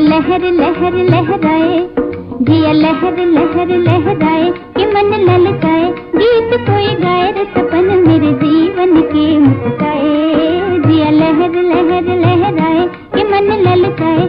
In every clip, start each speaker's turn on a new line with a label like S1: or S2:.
S1: लहर लहर, लहराए, जिया लहर लहर, लहराए, कि मन ललकाए, गीत कोई गाए रे सपन मेरे जीवन के मुस्काए। जिया लहर लहर, लहराए, कि मन ललकाए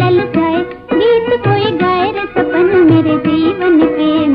S1: ललचाए गीत कोई गाय रे सपन मेरे जीवन प्रेम